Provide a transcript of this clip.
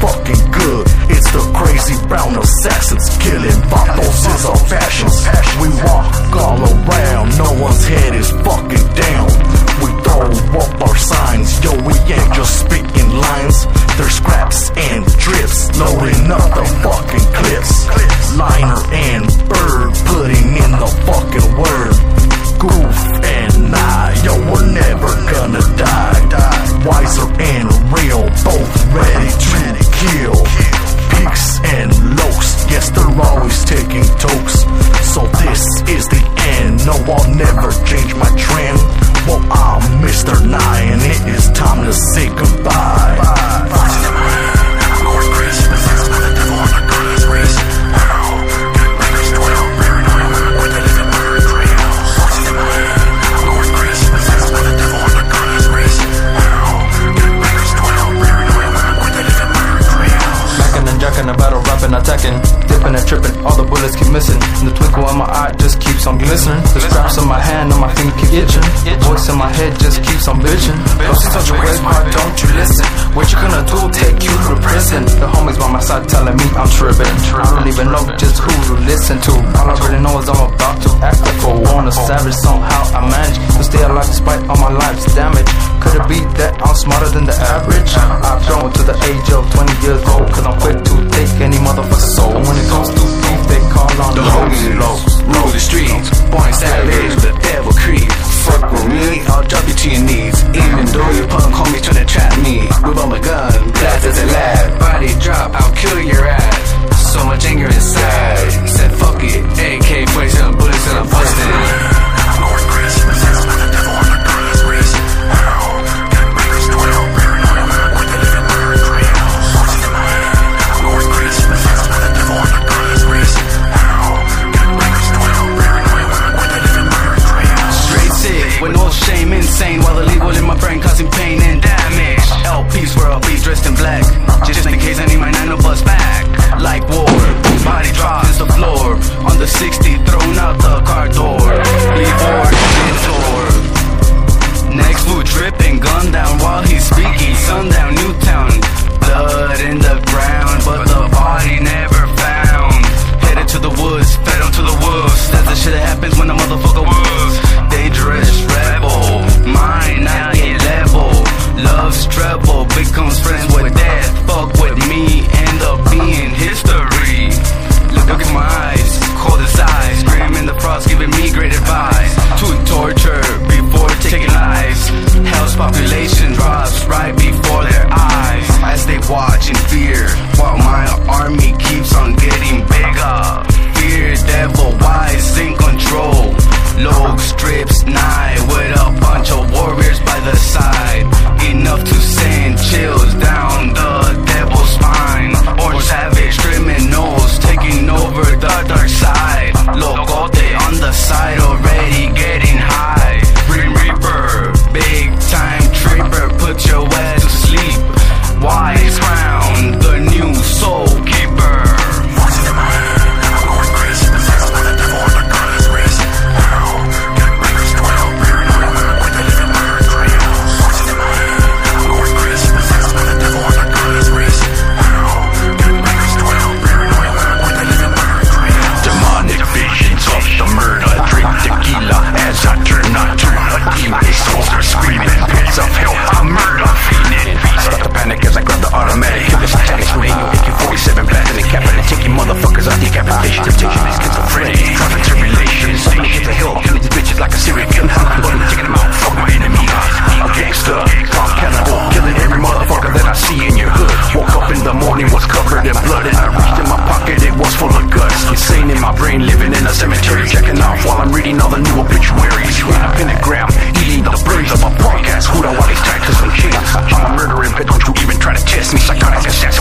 fucking good. It's the crazy brown assassins killing vatos is our fashion. We walk all around, no one's head is fucking down. We throw up our signs, yo, we ain't just speaking lines. There's scraps and drifts. tripping, all the bullets keep missing. And the twinkle in my eye just keeps on glistening. The straps in my hand and my finger keep itching. Voice in my head just keeps on bitching. Love she's such a waste, why don't you listen? What you gonna do? Take you to prison. The homies by my side telling me I'm tripping. I don't even know just who to listen to. All I really know is I'm about to act like a warner savage. Somehow I manage to stay alive despite all my life's damage. Could it be that I'm smarter than the average? I've grown to the age of 20 years old, cause I'm quick to take any motherfucker's soul. And when it comes to beef, they call on the hoagie. Mis acciones